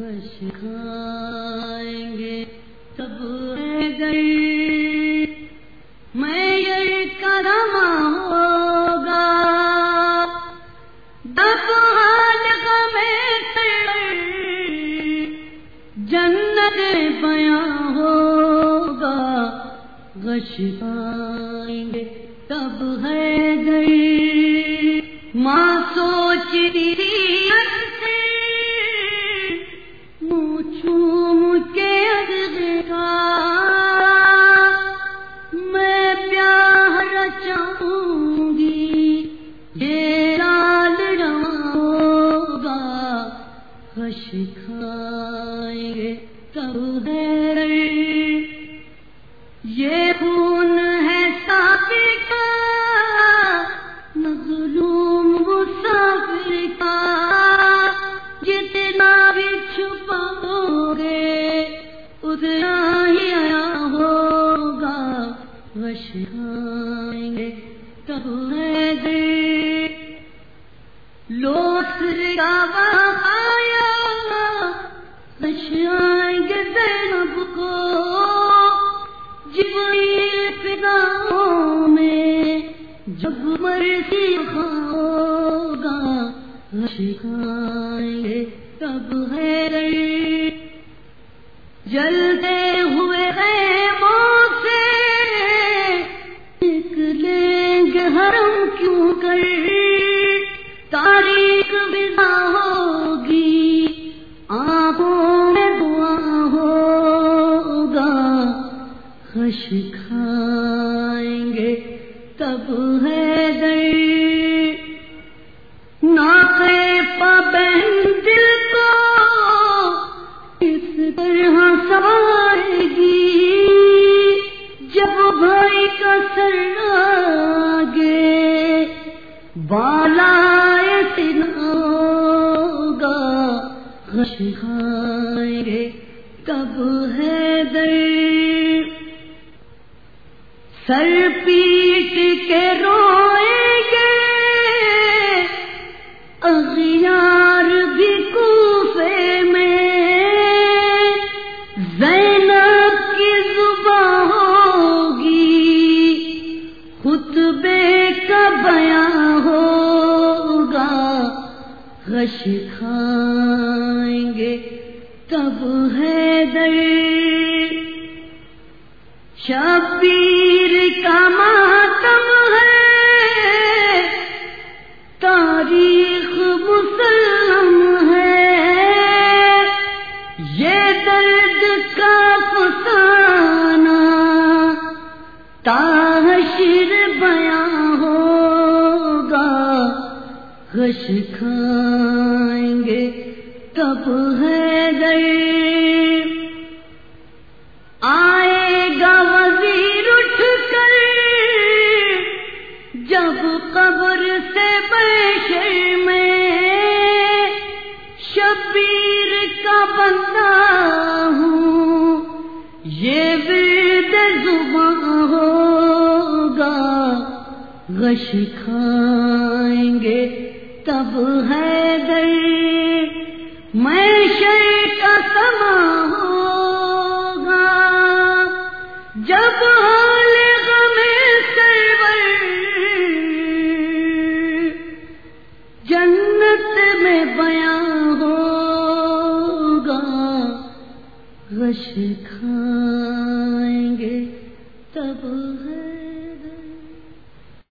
رش گے۔ تب گئی میں یہ کرم ہوگا۔ دب حال میں جنت بیاں ہوگا۔ غش کھائیں گے۔ تب ہے گئی ماں سوچ دی کھائیں گے تب یہ خون ہے سافر کا، مظلوم مسافر کا۔ جتنا بھی چھپاؤ گے اتنا ہی آیا ہوگا۔ وش کھائیں گے تب ہے لوگ جب مرسی ہوگا سکھائیں گے تب ہے جلتے ہوئے خیموں سے نکلیں گے، حرم کیوں کر؟ تاریخ بنا ہوگی، آنکھوں میں دعا ہوگا خش تب ہے در ناقے پابند دل کو، اس طرح سوائے گی۔ جب بھائی کا سر آگے بالا ہوگا، غش کھائیں گے کب ہے در سر پیٹ کے روئیں گے۔ اغیار بھی کوفے میں۔ زینب کی زبان ہوگی۔ خطبے کا بیان ہوگا۔ غش کھائیں گے تب ہے در شبیر تاشر بیاں ہوگا غش کھائیں گے تب ہے گئے۔ غش کھائیں گے، تب ہے در میں شر کا سما ہوگا۔ جب حال غم سرور، جنت میں بیاں ہوگا۔ غش کھائیں گے، تب ہے